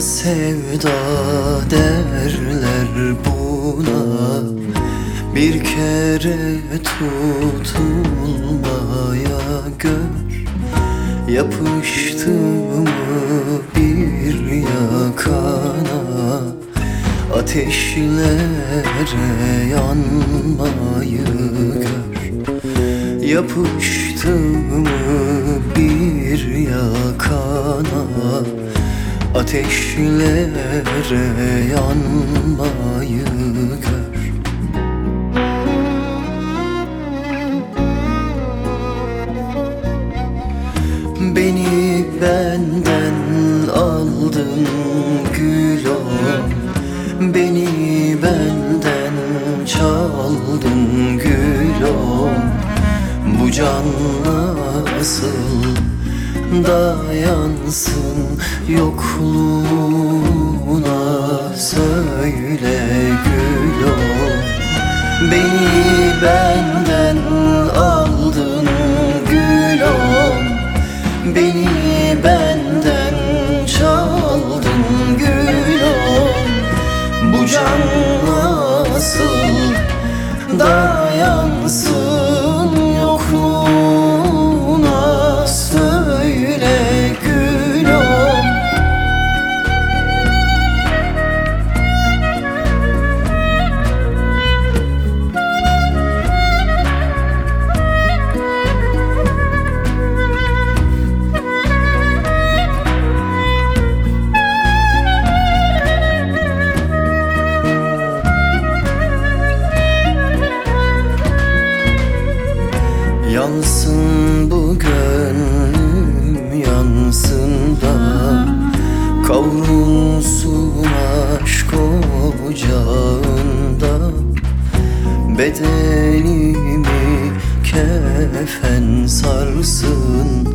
sevda derler buna. Bir kere tutulmaya gör. Yapıştı mı bir yakana. Ateşlere yanmayı gör. Yapıştı mı bir yakana Ateşlere yanmayı gör. Beni benden aldın gül ol dayansın yokluğuna Söyle gül ol Beni benden aldın Yansın bu gönlüm yansın da Kavrulsun aşk ocağında Bedenimi kefen sarsın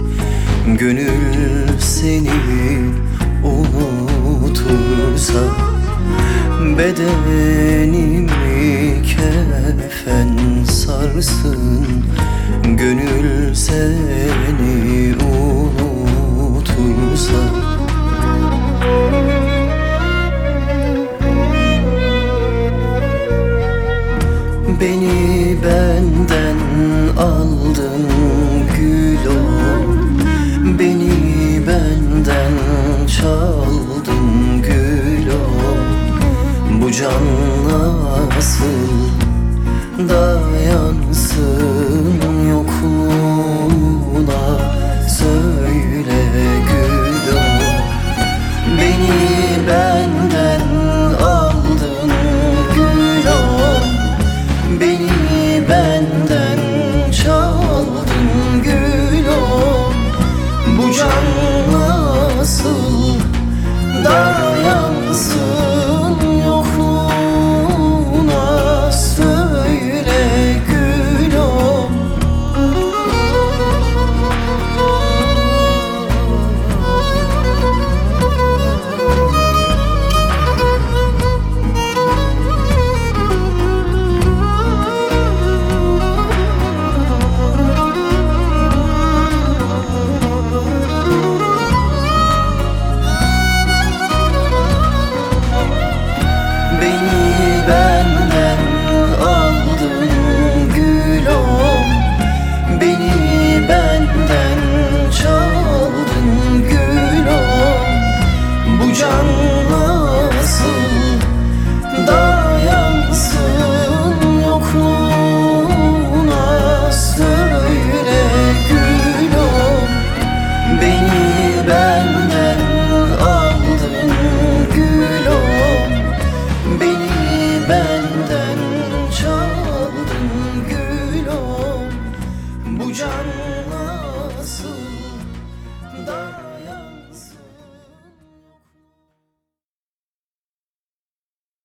Gönül seni unutursa. Bedenimi kefen sarsın Gönül seni unutursa. Beni benden aldın gül ol Beni benden çaldın gül ol Bu can nasıl Beni Beni done.